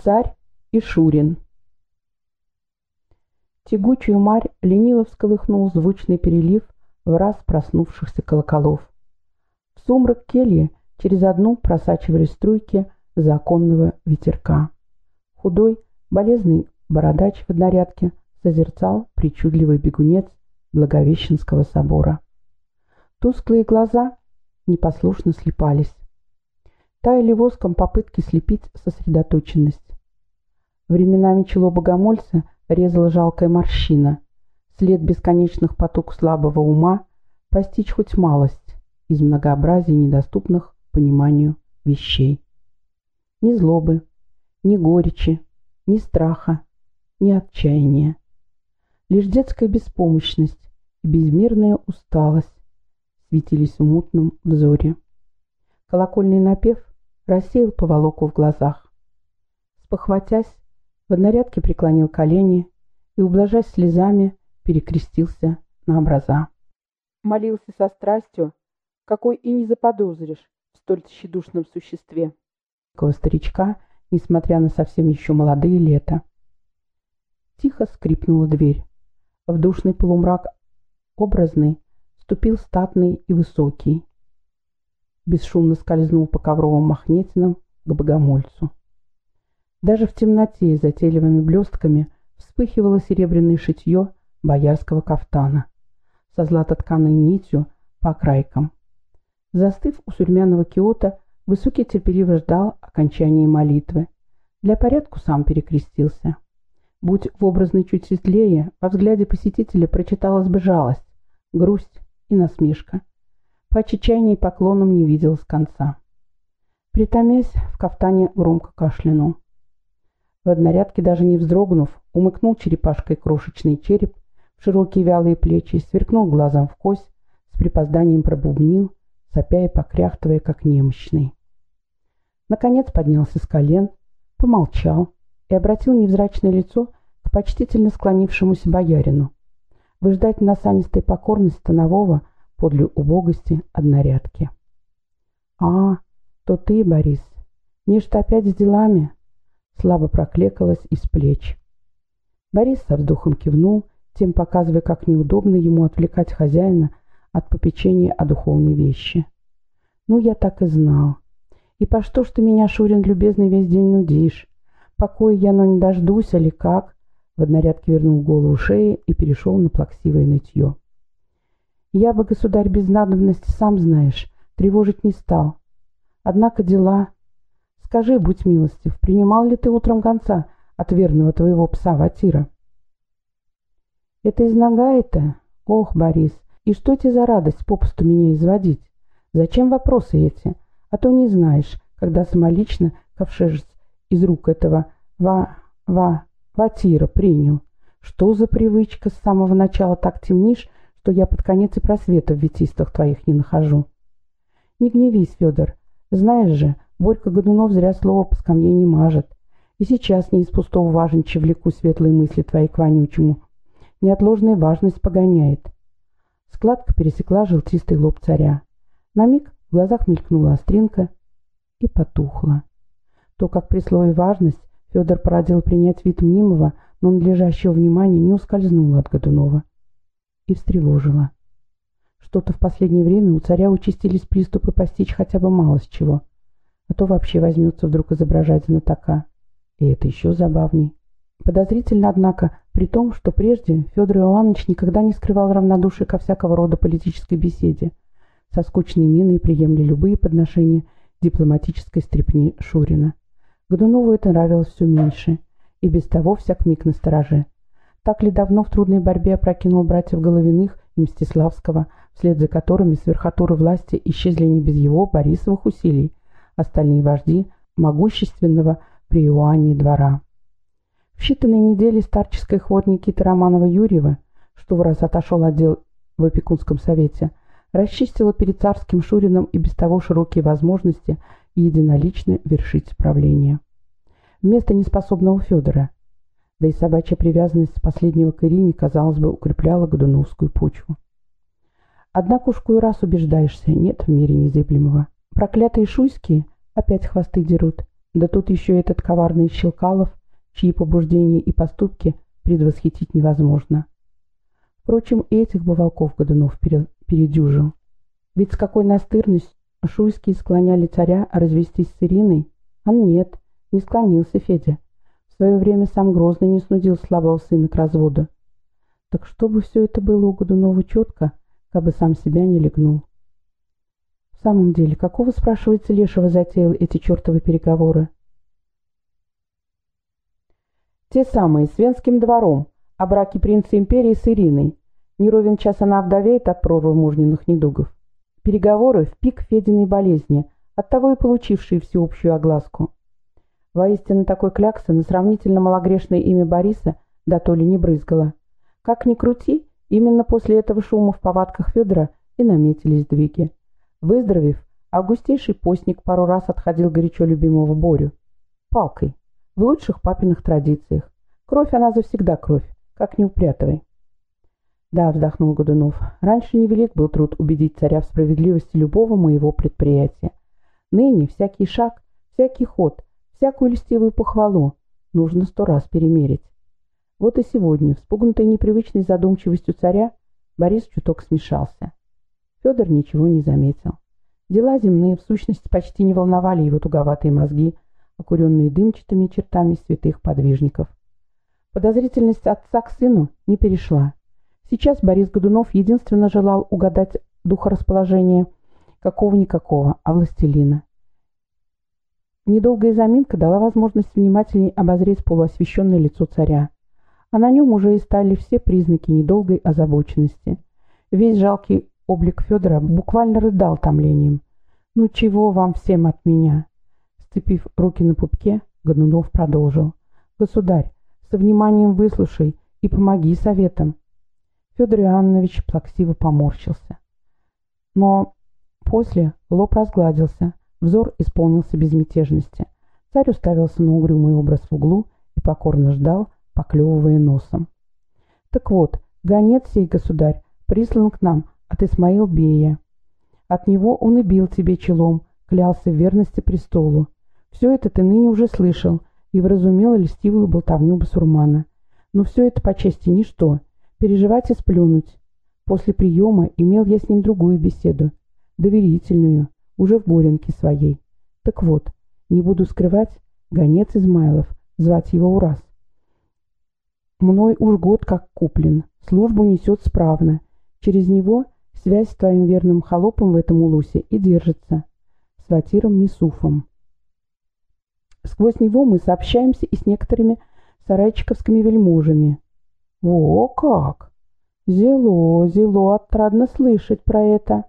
Царь и Шурин. Тягучую марь лениво всколыхнул звучный перелив в раз проснувшихся колоколов. В сумрак кельи через одну просачивались струйки законного ветерка. Худой, болезный бородач в однорядке созерцал причудливый бегунец Благовещенского собора. Тусклые глаза непослушно слепались. Таяли воском попытки слепить сосредоточенность. Временами чело богомольца резала жалкая морщина, след бесконечных поток слабого ума, постичь хоть малость из многообразия недоступных пониманию вещей. Ни злобы, ни горечи, ни страха, ни отчаяния. Лишь детская беспомощность и безмерная усталость светились в мутном взоре. Колокольный напев рассеял поволоку в глазах. Спохватясь, в однорядке преклонил колени и, ублажась слезами, перекрестился на образа. Молился со страстью, какой и не заподозришь в столь тщедушном существе. Такого старичка, несмотря на совсем еще молодые лета. Тихо скрипнула дверь. В душный полумрак образный ступил статный и высокий бесшумно скользнул по ковровым махнетинам к богомольцу. Даже в темноте затейливыми блестками вспыхивало серебряное шитье боярского кафтана со златотканой нитью по крайкам. Застыв у сурьмяного киота, Высокий терпеливо ждал окончания молитвы. Для порядку сам перекрестился. Будь в образной чуть светлее, во взгляде посетителя прочиталась бы жалость, грусть и насмешка. По чечайне и поклонам не видел с конца. Притомясь, в кафтане громко кашлянул. В однорядке, даже не вздрогнув, умыкнул черепашкой крошечный череп в широкие вялые плечи, сверкнул глазом в кость, с припозданием пробубнил, сопя и покряхтывая, как немощный. Наконец поднялся с колен, помолчал и обратил невзрачное лицо к почтительно склонившемуся боярину. Выждать насанистой покорность станового — подле убогости однорядки. «А, то ты, Борис, нечто опять с делами?» Слабо проклекалась из плеч. Борис со вздохом кивнул, тем показывая, как неудобно ему отвлекать хозяина от попечения о духовной вещи. «Ну, я так и знал. И по что ж ты меня, Шурин, любезный, весь день нудишь? Покоя я, но не дождусь, или как?» В однорядке вернул голову шеи и перешел на плаксивое нытье. Я бы, государь, без надобности, сам знаешь, тревожить не стал. Однако дела... Скажи, будь милостив, принимал ли ты утром конца от верного твоего пса Ватира? Это из нога Ох, Борис, и что тебе за радость попусту меня изводить? Зачем вопросы эти? А то не знаешь, когда самолично ковшежец из рук этого ва-ва Ватира принял. Что за привычка с самого начала так темнишь, что я под конец и просвета в ветистах твоих не нахожу. Не гневись, Федор. Знаешь же, Борька Годунов зря слово по скамье не мажет. И сейчас не из пустого важнича влеку светлые мысли твои к вонючему. Неотложная важность погоняет. Складка пересекла желтистый лоб царя. На миг в глазах мелькнула остринка и потухла. То, как при слове «важность» Федор породил принять вид мнимого, но надлежащего внимания не ускользнуло от Годунова и встревожила. Что-то в последнее время у царя участились приступы постичь хотя бы мало с чего, а то вообще возьмется вдруг изображать знатока. И это еще забавней. Подозрительно, однако, при том, что прежде Федор Иванович никогда не скрывал равнодушия ко всякого рода политической беседе, со скучной миной приемли любые подношения дипломатической стрепни Шурина. Годунову это нравилось все меньше, и без того всяк миг настороже. Так ли давно в трудной борьбе опрокинул братьев Головиных и Мстиславского, вслед за которыми с верхотуры власти исчезли не без его Борисовых усилий остальные вожди могущественного при Иоанне двора. В считанные недели старческой хворь Никиты Романова-Юрьева, что в раз отошел отдел в опекунском совете, расчистила перед царским Шурином и без того широкие возможности единолично вершить правление. Вместо неспособного Федора да и собачья привязанность последнего к Ирине, казалось бы, укрепляла Годуновскую почву. Однако уж кой раз убеждаешься, нет в мире незыблемого. Проклятые шуйские опять хвосты дерут, Да тут еще этот коварный Щелкалов, чьи побуждения и поступки предвосхитить невозможно. Впрочем, и этих бы волков Годунов передюжил. Ведь с какой настырностью Шуйские склоняли царя развестись с Ириной? А нет, не склонился Федя. Свое время сам Грозный не снудил слабого сына к разводу. Так чтобы все это было у Годунова четко, как бы сам себя не легнул. В самом деле, какого, спрашивается, Лешего затеял эти чертовы переговоры? Те самые, с Венским двором, о браке принца империи с Ириной. Не ровен час она вдовеет от прорва мужниных недугов. Переговоры в пик Фединой болезни, оттого и получившие всеобщую огласку. Воистину такой кляксы на сравнительно малогрешное имя Бориса да то ли не брызгало. Как ни крути, именно после этого шума в повадках Федора и наметились двиги. Выздоровев, августейший постник пару раз отходил горячо любимого Борю. Палкой. В лучших папиных традициях. Кровь она завсегда кровь. Как не упрятывай. Да, вздохнул Годунов. Раньше невелик был труд убедить царя в справедливости любого моего предприятия. Ныне всякий шаг, всякий ход, всякую льстивую похвалу нужно сто раз перемерить. Вот и сегодня, вспугнутый непривычной задумчивостью царя, Борис чуток смешался. Федор ничего не заметил. Дела земные, в сущности, почти не волновали его туговатые мозги, окуренные дымчатыми чертами святых подвижников. Подозрительность отца к сыну не перешла. Сейчас Борис Годунов единственно желал угадать духорасположение какого-никакого, а властелина. Недолгая заминка дала возможность внимательней обозреть полуосвещенное лицо царя. А на нем уже и стали все признаки недолгой озабоченности. Весь жалкий облик Федора буквально рыдал томлением. «Ну чего вам всем от меня?» Сцепив руки на пупке, Годунов продолжил. «Государь, со вниманием выслушай и помоги советам. Федор Иоаннович плаксиво поморщился. Но после лоб разгладился, взор исполнился безмятежности. Царь уставился на угрюмый образ в углу и покорно ждал, поклевывая носом. «Так вот, гонец сей, государь, прислан к нам от Исмаил Бея. От него он и бил тебе челом, клялся в верности престолу. Все это ты ныне уже слышал, и вразумела льстивую болтовню басурмана. Но все это по чести ничто. Переживать и сплюнуть. После приема имел я с ним другую беседу, доверительную, уже в Горенке своей. Так вот, не буду скрывать, гонец Измайлов, звать его Ураз. Мной уж год как куплен, службу несет справно. Через него связь с твоим верным холопом в этом улусе и держится. С Ватиром Мисуфом. Сквозь него мы сообщаемся и с некоторыми сарайчиковскими вельможами. Во как! Зело, зело, отрадно слышать про это.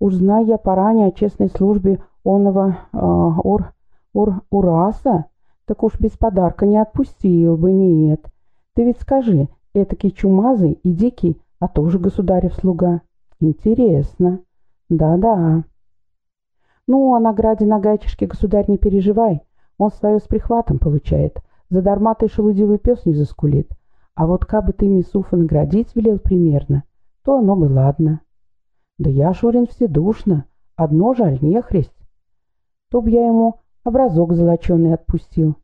Уж зная я поранее о честной службе оного э, ур, ур, ураса, так уж без подарка не отпустил бы, нет. Ты ведь скажи, этакий чумазый и дикий, а тоже государев слуга. Интересно. Да-да. Ну, о награде Нагайчишке, государь, не переживай. Он свое с прихватом получает. Задарма ты шелудивый пес не заскулит. А вот кабы ты Мисуфа наградить велел примерно, то оно бы ладно. Да я, Шурин, вседушно. Одно жаль, не хресть. То б я ему образок золоченый отпустил.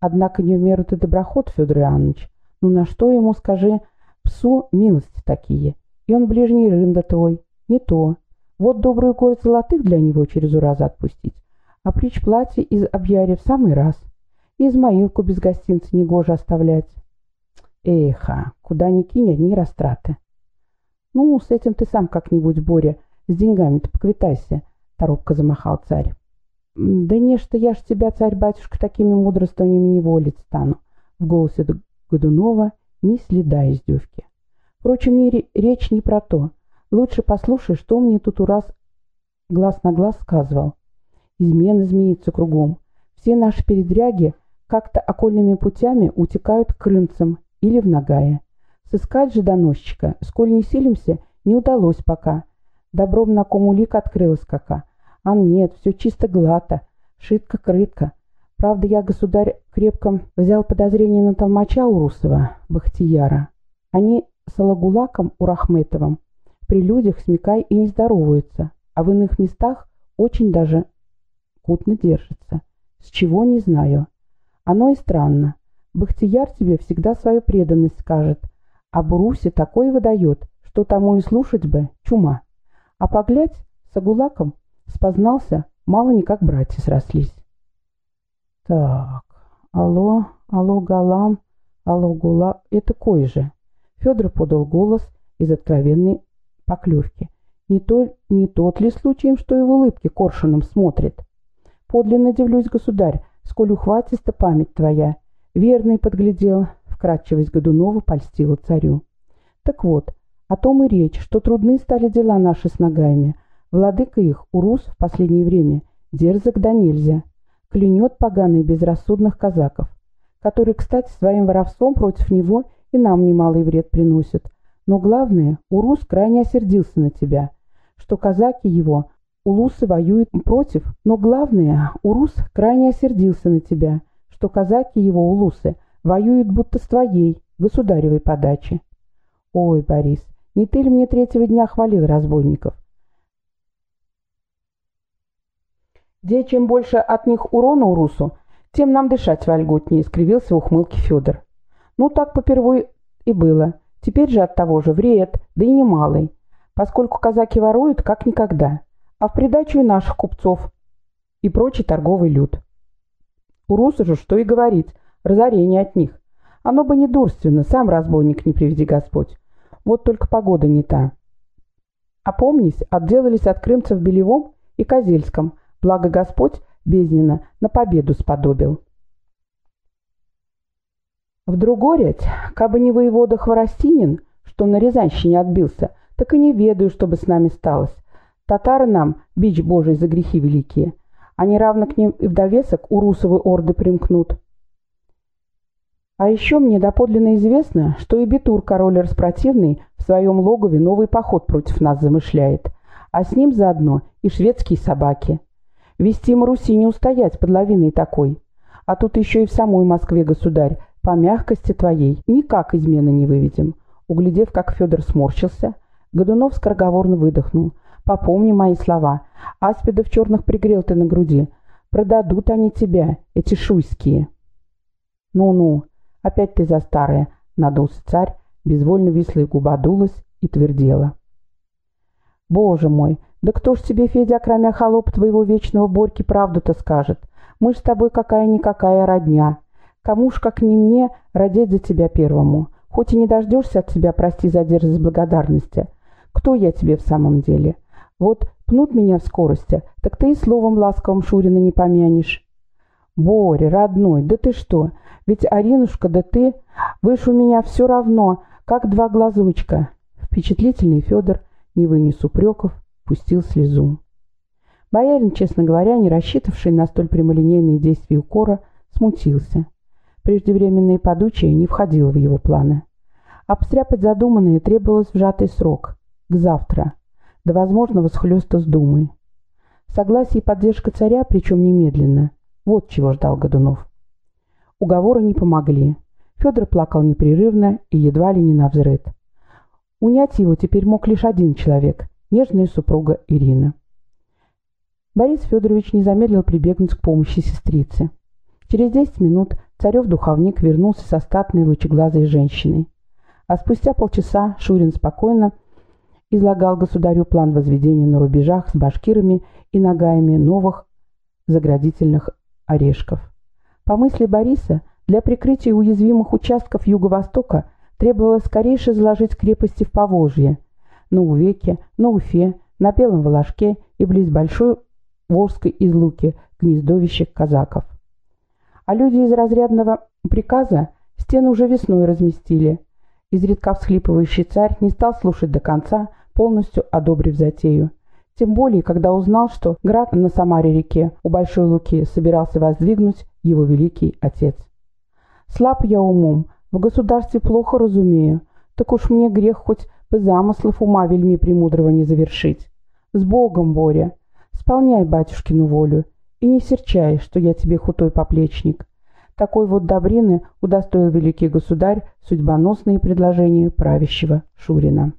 Однако не в меру ты доброход, Федор Иоаннович. Ну на что ему, скажи, псу милости такие? И он ближний рында твой. Не то. Вот добрую горсть золотых для него через ураза отпустить а прич платье из объярья в самый раз. И Измаилку без гостинца негоже оставлять. Эха, куда ни кинь, одни растраты. Ну, с этим ты сам как-нибудь, Боря, с деньгами-то поквитайся, торопко замахал царь. Да не, что я ж тебя, царь-батюшка, такими мудрствованиями не волить стану. В голосе Годунова ни следа издевки. Впрочем, не, речь не про то. Лучше послушай, что мне тут ураз глаз на глаз сказывал. Измены змеится кругом. Все наши передряги как-то окольными путями утекают к крымцам или в Нагае. Сыскать же доносчика, сколь не силимся, не удалось пока. Добром на ком улик открылась кака. А нет, все чисто гладко, шитко-крытко. Правда, я, государь, крепко взял подозрение на толмача Урусова, Бахтияра. Они с Алагулаком Урахметовым при людях смекай и не здороваются, а в иных местах очень даже путно держится. С чего не знаю. Оно и странно. Бахтияр тебе всегда свою преданность скажет, а Бурусе такое выдает, что тому и слушать бы чума. А поглядь, с Агулаком спознался, мало не как братья срослись. Так, алло, алло, Галам, алло, Гула, это кой же? Федор подал голос из откровенной поклевки. Не, то, не тот ли случаем, что и в улыбке коршуном смотрит? Подлинно дивлюсь, государь, сколь ухватиста память твоя. Верный подглядел, вкратчивость Годунова польстила царю. Так вот, о том и речь, что трудны стали дела наши с ногами. Владыка их, Урус, в последнее время, дерзок да нельзя. Клянет поганый безрассудных казаков, которые, кстати, своим воровством против него и нам немалый вред приносят. Но главное, Урус крайне осердился на тебя, что казаки его Улусы воюют против, но главное, Урус крайне осердился на тебя, что казаки его Улусы воюют будто с твоей, государевой подачи. Ой, Борис, не ты ли мне третьего дня хвалил разбойников? Где чем больше от них урона Урусу, тем нам дышать вольготнее, скривился в ухмылке Федор. Ну так попервой и было. Теперь же от того же вред, да и немалый, поскольку казаки воруют как никогда а в придачу и наших купцов и прочий торговый люд. У Руса же что и говорить, разорение от них. Оно бы не дурственно, сам разбойник не приведи Господь. Вот только погода не та. А помнись, отделались от крымцев Белевом и Козельском, благо Господь бездненно на победу сподобил. В Другорять, кабы не воевода Хворостинин, что на Рязанщине отбился, так и не ведаю, что бы с нами сталось. Татары нам, бич божий за грехи великие. Они равно к ним и в довесок у русовой орды примкнут. А еще мне доподлинно известно, что и Битур, король распротивный, в своем логове новый поход против нас замышляет, а с ним заодно и шведские собаки. Вести Маруси не устоять под лавиной такой. А тут еще и в самой Москве, государь, по мягкости твоей никак измены не выведем. Углядев, как Федор сморщился, Годунов скороговорно выдохнул – Попомни мои слова. Аспидов черных пригрел ты на груди. Продадут они тебя, эти шуйские. Ну-ну, опять ты за старое, надулся царь, безвольно вислая губа дулась и твердела. Боже мой, да кто ж тебе, Федя, кроме холоп твоего вечного Борьки, правду-то скажет? Мы ж с тобой какая-никакая родня. Кому ж, как не мне, родить за тебя первому? Хоть и не дождешься от тебя, прости за дерзость благодарности. Кто я тебе в самом деле? Вот пнут меня в скорости, так ты и словом ласковым Шурина не помянешь. Боря, родной, да ты что? Ведь Аринушка, да ты... Вы ж у меня все равно, как два глазочка. Впечатлительный Федор, не вынес упреков, пустил слезу. Боярин, честно говоря, не рассчитывавший на столь прямолинейные действия укора, смутился. Преждевременное подучие не входило в его планы. Обстряпать задуманное требовалось в сжатый срок, к завтра до возможного схлеста с Думой. Согласие и поддержка царя, причем немедленно. Вот чего ждал Годунов. Уговоры не помогли. Федор плакал непрерывно и едва ли не навзрыд. Унять его теперь мог лишь один человек – нежная супруга Ирина. Борис Федорович не замедлил прибегнуть к помощи сестрицы. Через десять минут царев-духовник вернулся со статной лучеглазой женщиной. А спустя полчаса Шурин спокойно излагал государю план возведения на рубежах с башкирами и ногаями новых заградительных орешков. По мысли Бориса, для прикрытия уязвимых участков Юго-Востока требовалось скорейше заложить крепости в Поволжье, на Увеке, на Уфе, на Белом Волошке и близ Большой Волжской излуки, гнездовище казаков. А люди из разрядного приказа стены уже весной разместили, Изредка всхлипывающий царь не стал слушать до конца, полностью одобрив затею. Тем более, когда узнал, что град на Самаре-реке у Большой Луки собирался воздвигнуть его великий отец. «Слаб я умом, в государстве плохо разумею, так уж мне грех хоть бы замыслов ума вельми премудрого не завершить. С Богом, Боря! Сполняй батюшкину волю и не серчай, что я тебе хутой поплечник. Такой вот добрины удостоил великий государь судьбоносные предложения правящего Шурина.